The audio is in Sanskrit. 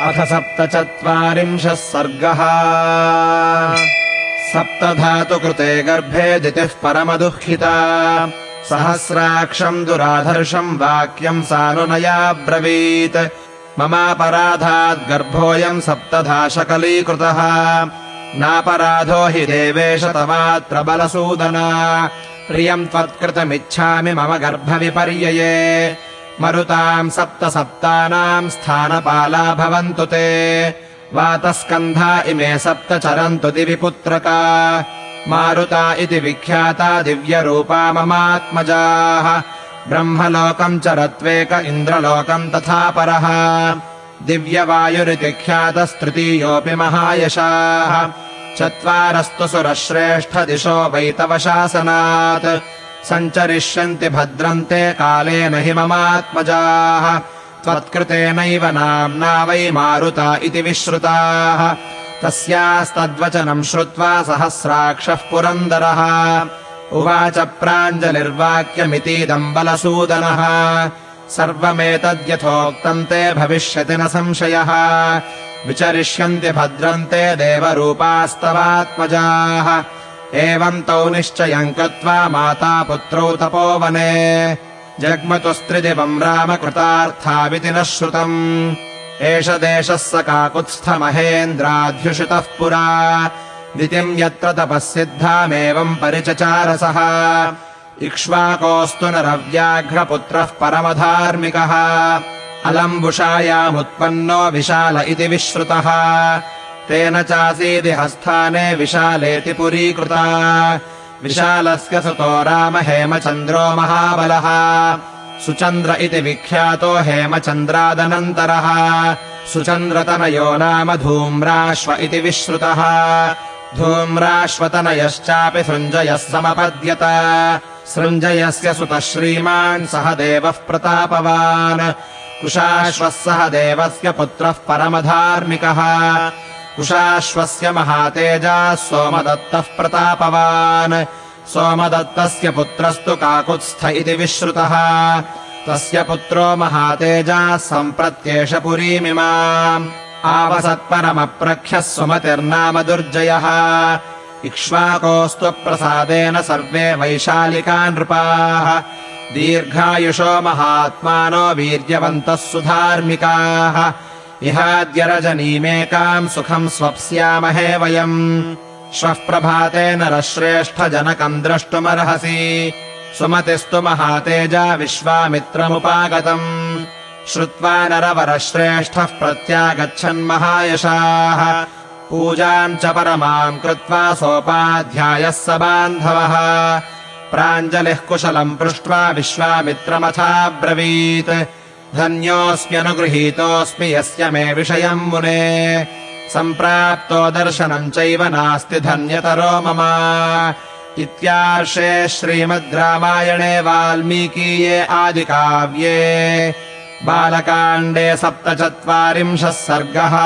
अथ सप्तचत्वारिंशः सर्गः। सप्तधातुकृते गर्भे दितिः परमदुःखिता। सहस्राक्षम् दुराधर्षम् वाक्यम् सानुनयाब्रवीत्। ममापराधाद्गर्भोऽयम् सप्तधा शकलीकृतः नापराधो हि देवेश तवात्र बलसूदना। प्रियम् त्वत्कृतमिच्छामि मम गर्भविपर्यये मरुताम् सप्त सप्तानाम् स्थानपाला भवन्तु ते। वातस्कन्धा इमे सप्त चरन्तु दिविपुत्रका। मारुता इति विख्याता दिव्यरूपा ममात्मजाः। ब्रह्मलोकम् चरत्वेक इन्द्रलोकम् तथा परः। दिव्यवायुरिति ख्यातस्तृतीयोऽपि महायशाः। चत्वारस्तु सुरश्रेष्ठदिशो वैतवशासनात् सञ्चरिष्यन्ति भद्रन्ते कालेन हि ममात्मजाः त्वत्कृतेनैव नाम्ना वै मारुता इति विश्रुताः। तस्यास्तद्वचनम् श्रुत्वा सहस्राक्षः पुरन्दरः। उवाच प्राञ्जलिर्वाक्यमितीदम् बलसूदनः सर्वमेतद्यथोक्तम् ते भविष्यति न संशयः। विचरिष्यन्ति भद्रन्ते देवरूपास्तवात्मजाः एवम् तौ निश्चयम् कृत्वा माता पुत्रौ तपोवने। जग्मतुस्त्रिदिवम् रामकृतार्थाविति न श्रुतम्। एष देशः स काकुत्स्थमहेन्द्राध्युषितः पुरा। दितिम् यत्र तपःसिद्धामेवम् परिचचारसः। इक्ष्वाकोऽस्तु नरव्याघ्रपुत्रः परमधार्मिकः। अलम्बुषायामुत्पन्नो विशाल इति विश्रुतः तेन चासीदि हस्थाने विशालेति पुरीकृता। विशालस्य सुतो राम हेमचन्द्रो महाबलः। सुचन्द्र इति विख्यातो हेमचन्द्रादनन्तरः। सुचन्द्रतनयो नाम धूम्राश्व इति विश्रुतः। धूम्राश्वतनयश्चापि सृञ्जयः समपद्यत। सृञ्जयस्य सुतः श्रीमान् सह देवः प्रतापवान्। कुशाश्वः सह देवस्य पुत्रः परमधार्मिकः कुशाश्वस्य महातेजाः सोमदत्तः प्रतापवान्। सोमदत्तस्य पुत्रस्तु काकुत्स्थ इति विश्रुतः। तस्य पुत्रो महातेजाः सम्प्रत्येष पुरीमिमाम् आवसत्परमप्रख्यः सुमतिर्नाम दुर्जयः। इक्ष्वाकोऽस्तु प्रसादेन सर्वे वैशालिका नृपाः। दीर्घायुषो महात्मानो वीर्यवन्तः सुधार्मिकाः इहाद्य रजनीमेकाम् सुखम् स्वप्स्यामहे वयम्। श्वः प्रभाते नरश्रेष्ठजनकम् द्रष्टुमर्हसि। सुमतिस्तु महातेजा विश्वामित्रमुपागतम्। श्रुत्वा नरवरश्रेष्ठः प्रत्यागच्छन्महायशाः पूजाम् च परमाम् कृत्वा सोपाध्यायः स बान्धवः। प्राञ्जलिः कुशलम् पृष्ट्वा विश्वामित्रमथाब्रवीत् धन्योऽस्म्यनुगृहीतोऽस्मि यस्य मे विषयम् मुने। सम्प्राप्तो दर्शनम् चैव नास्ति धन्यतरो मम। इत्यार्षे श्रीमद् रामायणे वाल्मीकीये आदिकाव्ये। बालकाण्डे सप्तचत्वारिंशः सर्गः